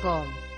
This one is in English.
con